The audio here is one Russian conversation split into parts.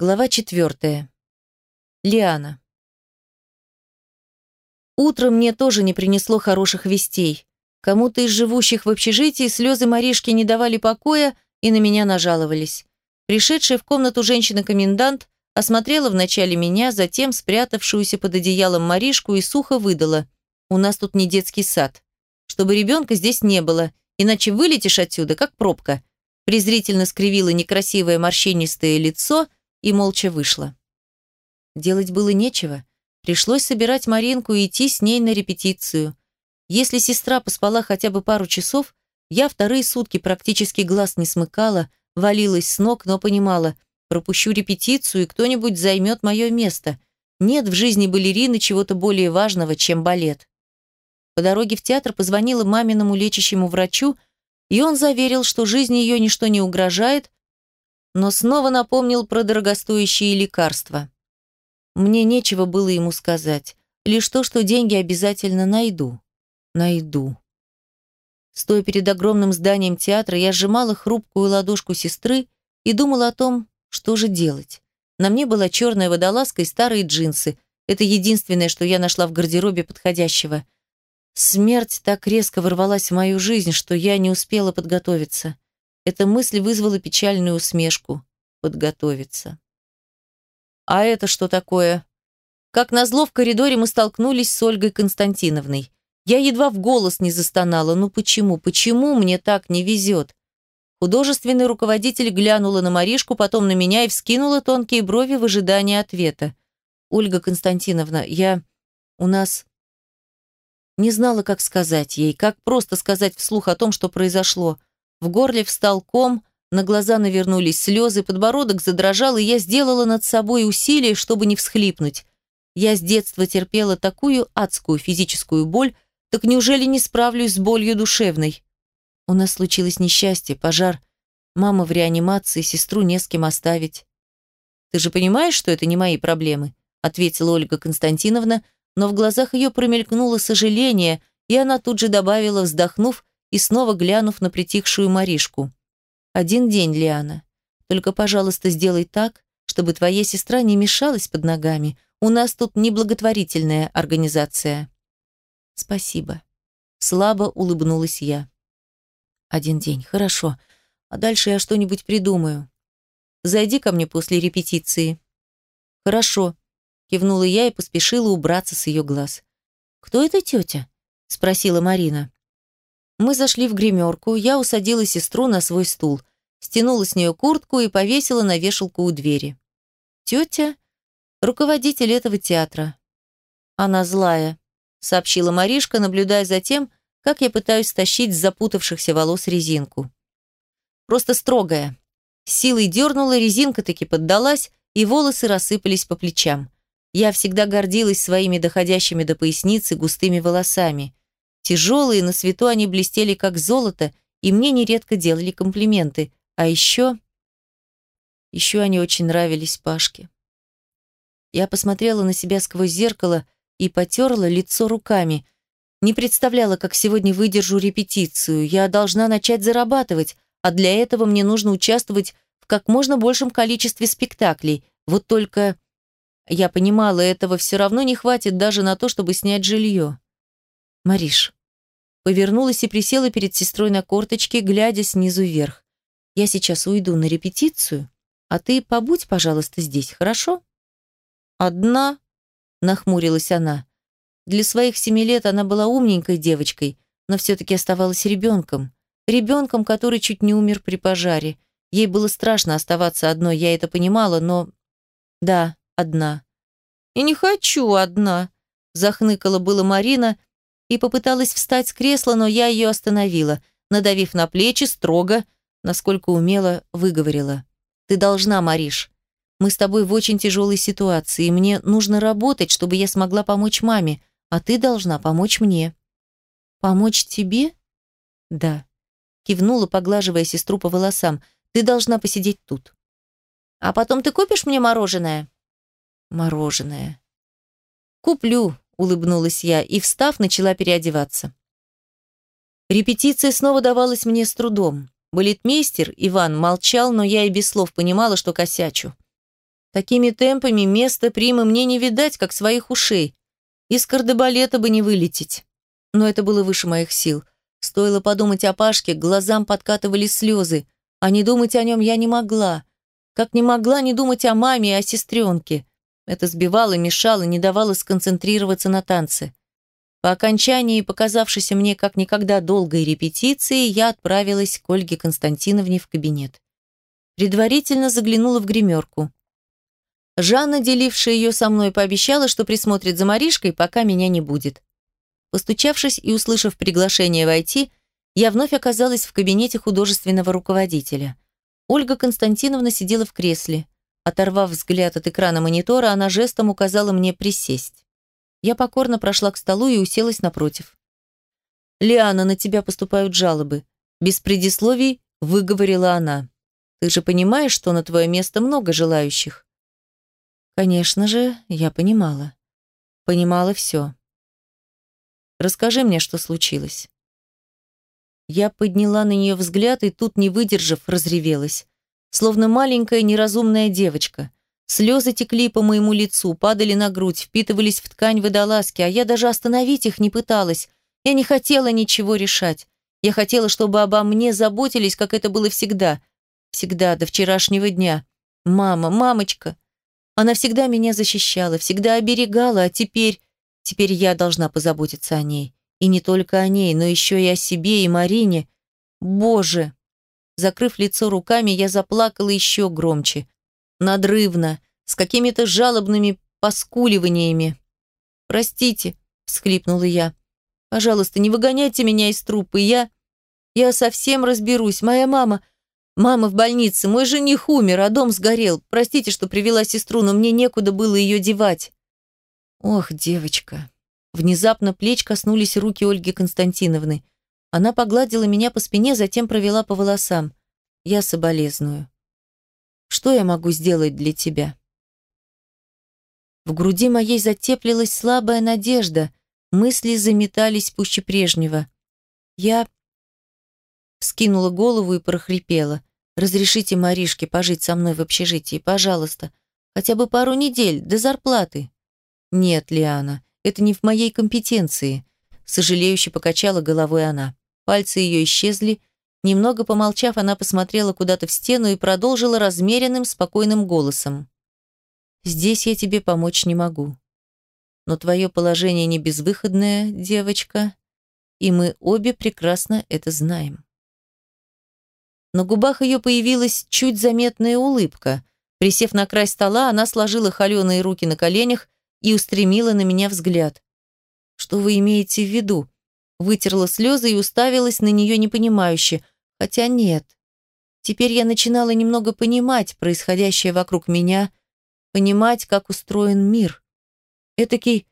Глава четвертая. Лиана. Утро мне тоже не принесло хороших вестей. Кому-то из живущих в общежитии слезы Маришки не давали покоя и на меня нажаловались. Пришедшая в комнату женщина-комендант осмотрела вначале меня, затем спрятавшуюся под одеялом Маришку и сухо выдала. «У нас тут не детский сад. Чтобы ребенка здесь не было, иначе вылетишь отсюда, как пробка». Презрительно скривила некрасивое морщинистое лицо – и молча вышла. Делать было нечего. Пришлось собирать Маринку и идти с ней на репетицию. Если сестра поспала хотя бы пару часов, я вторые сутки практически глаз не смыкала, валилась с ног, но понимала, пропущу репетицию, и кто-нибудь займет мое место. Нет в жизни балерины чего-то более важного, чем балет. По дороге в театр позвонила маминому лечащему врачу, и он заверил, что жизни ее ничто не угрожает, но снова напомнил про дорогостоящие лекарства. Мне нечего было ему сказать, лишь то, что деньги обязательно найду. Найду. Стоя перед огромным зданием театра, я сжимала хрупкую ладошку сестры и думала о том, что же делать. На мне была черная водолазка и старые джинсы. Это единственное, что я нашла в гардеробе подходящего. Смерть так резко ворвалась в мою жизнь, что я не успела подготовиться. Эта мысль вызвала печальную усмешку. Подготовиться. А это что такое? Как назло, в коридоре мы столкнулись с Ольгой Константиновной. Я едва в голос не застонала. Ну почему, почему мне так не везет? Художественный руководитель глянула на Маришку, потом на меня и вскинула тонкие брови в ожидании ответа. «Ольга Константиновна, я... у нас...» Не знала, как сказать ей, как просто сказать вслух о том, что произошло. В горле встал ком, на глаза навернулись слезы, подбородок задрожал, и я сделала над собой усилие, чтобы не всхлипнуть. Я с детства терпела такую адскую физическую боль, так неужели не справлюсь с болью душевной? У нас случилось несчастье, пожар. Мама в реанимации, сестру не с кем оставить. Ты же понимаешь, что это не мои проблемы? ответила Ольга Константиновна, но в глазах ее промелькнуло сожаление, и она тут же добавила, вздохнув, и снова глянув на притихшую Маришку. «Один день, Лиана. Только, пожалуйста, сделай так, чтобы твоя сестра не мешалась под ногами. У нас тут неблаготворительная организация». «Спасибо». Слабо улыбнулась я. «Один день, хорошо. А дальше я что-нибудь придумаю. Зайди ко мне после репетиции». «Хорошо», — кивнула я и поспешила убраться с ее глаз. «Кто эта тетя?» — спросила Марина. Мы зашли в гримерку, я усадила сестру на свой стул, стянула с нее куртку и повесила на вешалку у двери. Тетя — руководитель этого театра. Она злая, сообщила Маришка, наблюдая за тем, как я пытаюсь стащить с запутавшихся волос резинку. Просто строгая. силой дернула, резинка таки поддалась, и волосы рассыпались по плечам. Я всегда гордилась своими доходящими до поясницы густыми волосами. Тяжелые, на свету они блестели как золото, и мне нередко делали комплименты. А еще... Еще они очень нравились Пашке. Я посмотрела на себя сквозь зеркало и потерла лицо руками. Не представляла, как сегодня выдержу репетицию. Я должна начать зарабатывать, а для этого мне нужно участвовать в как можно большем количестве спектаклей. Вот только... Я понимала, этого все равно не хватит даже на то, чтобы снять жилье. Мариш, повернулась и присела перед сестрой на корточке, глядя снизу вверх. «Я сейчас уйду на репетицию, а ты побудь, пожалуйста, здесь, хорошо?» «Одна?» – нахмурилась она. Для своих семи лет она была умненькой девочкой, но все-таки оставалась ребенком. Ребенком, который чуть не умер при пожаре. Ей было страшно оставаться одной, я это понимала, но... Да, одна. «И не хочу одна», – захныкала было Марина, и попыталась встать с кресла, но я ее остановила, надавив на плечи строго, насколько умело выговорила. «Ты должна, Мариш. Мы с тобой в очень тяжелой ситуации, и мне нужно работать, чтобы я смогла помочь маме, а ты должна помочь мне». «Помочь тебе?» «Да», — кивнула, поглаживая сестру по волосам. «Ты должна посидеть тут». «А потом ты купишь мне мороженое?» «Мороженое». «Куплю», улыбнулась я и, встав, начала переодеваться. Репетиция снова давалась мне с трудом. Балетмейстер Иван молчал, но я и без слов понимала, что косячу. Такими темпами место примы мне не видать, как своих ушей. Из кардебалета бы не вылететь. Но это было выше моих сил. Стоило подумать о Пашке, глазам подкатывали слезы, а не думать о нем я не могла. Как не могла не думать о маме и о сестренке. Это сбивало, мешало, не давало сконцентрироваться на танце. По окончании показавшейся мне как никогда долгой репетиции, я отправилась к Ольге Константиновне в кабинет. Предварительно заглянула в гримерку. Жанна, делившая ее со мной, пообещала, что присмотрит за Маришкой, пока меня не будет. Постучавшись и услышав приглашение войти, я вновь оказалась в кабинете художественного руководителя. Ольга Константиновна сидела в кресле. Оторвав взгляд от экрана монитора, она жестом указала мне присесть. Я покорно прошла к столу и уселась напротив. «Лиана, на тебя поступают жалобы». Без предисловий выговорила она. «Ты же понимаешь, что на твое место много желающих?» Конечно же, я понимала. Понимала все. Расскажи мне, что случилось». Я подняла на нее взгляд и тут, не выдержав, разревелась. Словно маленькая неразумная девочка. Слезы текли по моему лицу, падали на грудь, впитывались в ткань водолазки, а я даже остановить их не пыталась. Я не хотела ничего решать. Я хотела, чтобы обо мне заботились, как это было всегда. Всегда, до вчерашнего дня. Мама, мамочка. Она всегда меня защищала, всегда оберегала, а теперь... Теперь я должна позаботиться о ней. И не только о ней, но еще и о себе и Марине. Боже! Закрыв лицо руками, я заплакала еще громче. Надрывно, с какими-то жалобными поскуливаниями. «Простите», — всхлипнула я. «Пожалуйста, не выгоняйте меня из трупы. Я... Я совсем разберусь. Моя мама... Мама в больнице. Мой жених умер, а дом сгорел. Простите, что привела сестру, но мне некуда было ее девать». Ох, девочка. Внезапно плеч коснулись руки Ольги Константиновны. Она погладила меня по спине, затем провела по волосам. Я соболезную. Что я могу сделать для тебя? В груди моей затеплилась слабая надежда. Мысли заметались пуще прежнего. Я скинула голову и прохрипела. «Разрешите Маришке пожить со мной в общежитии, пожалуйста. Хотя бы пару недель, до зарплаты». «Нет, Лиана, это не в моей компетенции», – сожалеюще покачала головой она. Пальцы ее исчезли. Немного помолчав, она посмотрела куда-то в стену и продолжила размеренным, спокойным голосом. «Здесь я тебе помочь не могу. Но твое положение не безвыходное, девочка, и мы обе прекрасно это знаем». На губах ее появилась чуть заметная улыбка. Присев на край стола, она сложила холеные руки на коленях и устремила на меня взгляд. «Что вы имеете в виду?» Вытерла слезы и уставилась на нее непонимающе. Хотя нет. Теперь я начинала немного понимать происходящее вокруг меня, понимать, как устроен мир. Этакий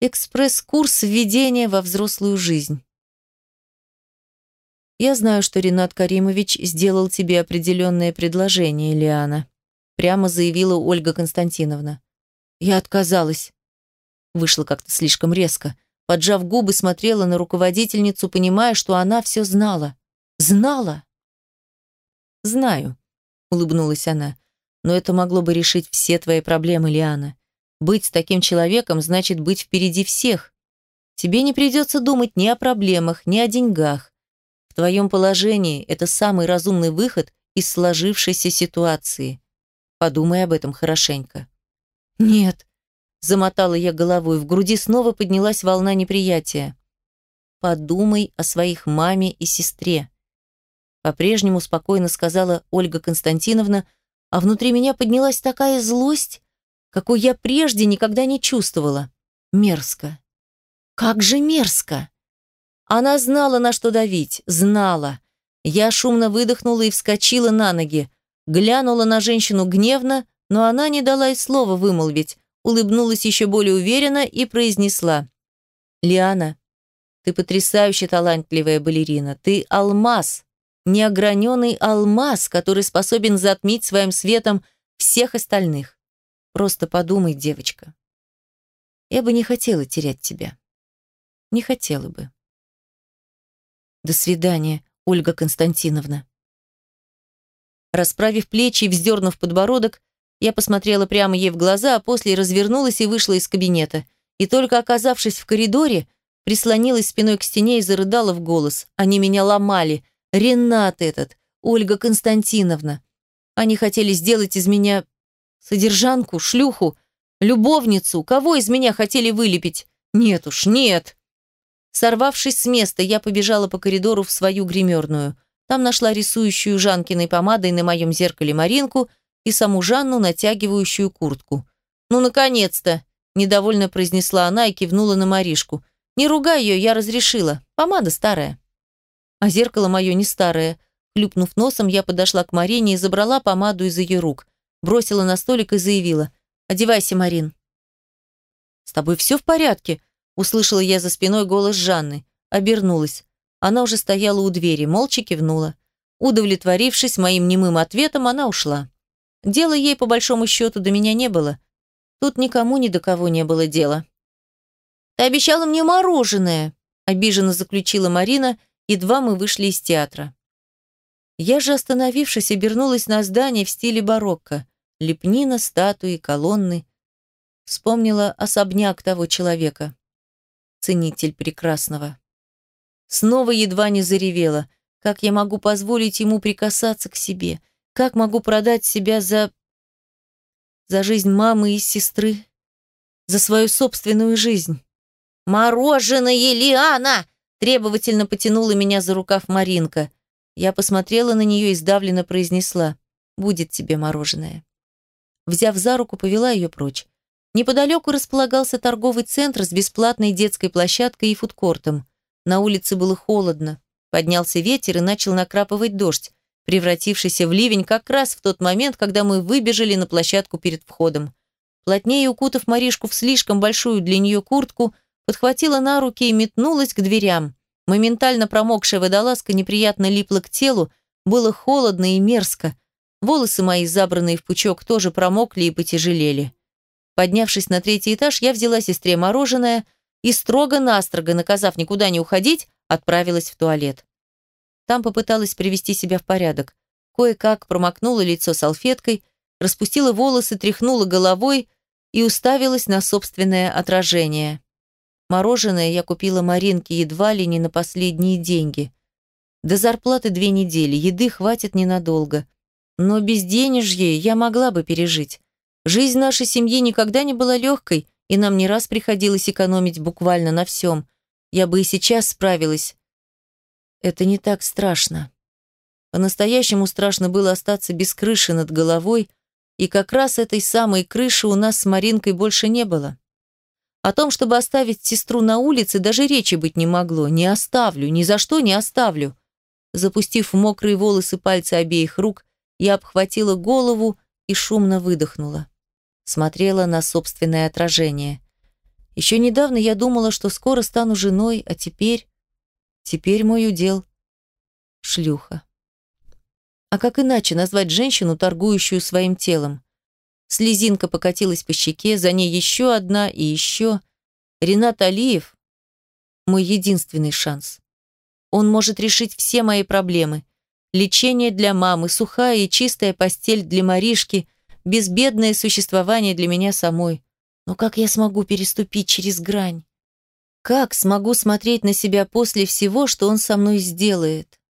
экспресс-курс введения во взрослую жизнь. Я знаю, что Ренат Каримович сделал тебе определенное предложение, Лиана, прямо заявила Ольга Константиновна. Я отказалась. Вышло как-то слишком резко. Поджав губы, смотрела на руководительницу, понимая, что она все знала. Знала. «Знаю», — улыбнулась она. «Но это могло бы решить все твои проблемы, Лиана. Быть таким человеком значит быть впереди всех. Тебе не придется думать ни о проблемах, ни о деньгах. В твоем положении это самый разумный выход из сложившейся ситуации. Подумай об этом хорошенько». «Нет», — замотала я головой, в груди снова поднялась волна неприятия. «Подумай о своих маме и сестре», — по-прежнему спокойно сказала Ольга Константиновна, а внутри меня поднялась такая злость, какой я прежде никогда не чувствовала. Мерзко. Как же мерзко! Она знала, на что давить, знала. Я шумно выдохнула и вскочила на ноги, глянула на женщину гневно, но она не дала и слова вымолвить, улыбнулась еще более уверенно и произнесла. «Лиана, ты потрясающе талантливая балерина. Ты алмаз, неограненный алмаз, который способен затмить своим светом всех остальных. Просто подумай, девочка. Я бы не хотела терять тебя. Не хотела бы. До свидания, Ольга Константиновна. Расправив плечи и вздернув подбородок, Я посмотрела прямо ей в глаза, а после развернулась и вышла из кабинета. И только оказавшись в коридоре, прислонилась спиной к стене и зарыдала в голос. Они меня ломали. Ренат этот, Ольга Константиновна. Они хотели сделать из меня содержанку, шлюху, любовницу. Кого из меня хотели вылепить? Нет уж, нет. Сорвавшись с места, я побежала по коридору в свою гримерную. Там нашла рисующую Жанкиной помадой на моем зеркале Маринку и саму Жанну, натягивающую куртку. «Ну, наконец-то!» – недовольно произнесла она и кивнула на Маришку. «Не ругай ее, я разрешила. Помада старая». А зеркало мое не старое. Хлюпнув носом, я подошла к Марине и забрала помаду из ее рук. Бросила на столик и заявила. «Одевайся, Марин». «С тобой все в порядке?» Услышала я за спиной голос Жанны. Обернулась. Она уже стояла у двери, молча кивнула. Удовлетворившись моим немым ответом, она ушла. Дела ей, по большому счету, до меня не было. Тут никому ни до кого не было дела. «Ты обещала мне мороженое!» обиженно заключила Марина, едва мы вышли из театра. Я же, остановившись, обернулась на здание в стиле барокко. Лепнина, статуи, колонны. Вспомнила особняк того человека ценитель прекрасного. Снова едва не заревела. Как я могу позволить ему прикасаться к себе? Как могу продать себя за... за жизнь мамы и сестры? За свою собственную жизнь? «Мороженое, Лиана!» требовательно потянула меня за рукав Маринка. Я посмотрела на нее и сдавленно произнесла «Будет тебе мороженое». Взяв за руку, повела ее прочь. Неподалеку располагался торговый центр с бесплатной детской площадкой и фудкортом. На улице было холодно. Поднялся ветер и начал накрапывать дождь, превратившийся в ливень как раз в тот момент, когда мы выбежали на площадку перед входом. Плотнее укутав Маришку в слишком большую для нее куртку, подхватила на руки и метнулась к дверям. Моментально промокшая водолазка неприятно липла к телу, было холодно и мерзко. Волосы мои, забранные в пучок, тоже промокли и потяжелели. Поднявшись на третий этаж, я взяла сестре мороженое и строго-настрого, наказав никуда не уходить, отправилась в туалет. Там попыталась привести себя в порядок. Кое-как промокнула лицо салфеткой, распустила волосы, тряхнула головой и уставилась на собственное отражение. Мороженое я купила Маринке едва ли не на последние деньги. До зарплаты две недели, еды хватит ненадолго. Но без денежье я могла бы пережить. Жизнь нашей семьи никогда не была легкой, и нам не раз приходилось экономить буквально на всем. Я бы и сейчас справилась. Это не так страшно. По-настоящему страшно было остаться без крыши над головой, и как раз этой самой крыши у нас с Маринкой больше не было. О том, чтобы оставить сестру на улице, даже речи быть не могло. Не оставлю, ни за что не оставлю. Запустив мокрые волосы пальцы обеих рук, я обхватила голову и шумно выдохнула смотрела на собственное отражение. Еще недавно я думала, что скоро стану женой, а теперь... Теперь мой удел — шлюха. А как иначе назвать женщину, торгующую своим телом? Слезинка покатилась по щеке, за ней еще одна и еще. Ренат Алиев — мой единственный шанс. Он может решить все мои проблемы. Лечение для мамы, сухая и чистая постель для Маришки, безбедное существование для меня самой. Но как я смогу переступить через грань? Как смогу смотреть на себя после всего, что он со мной сделает?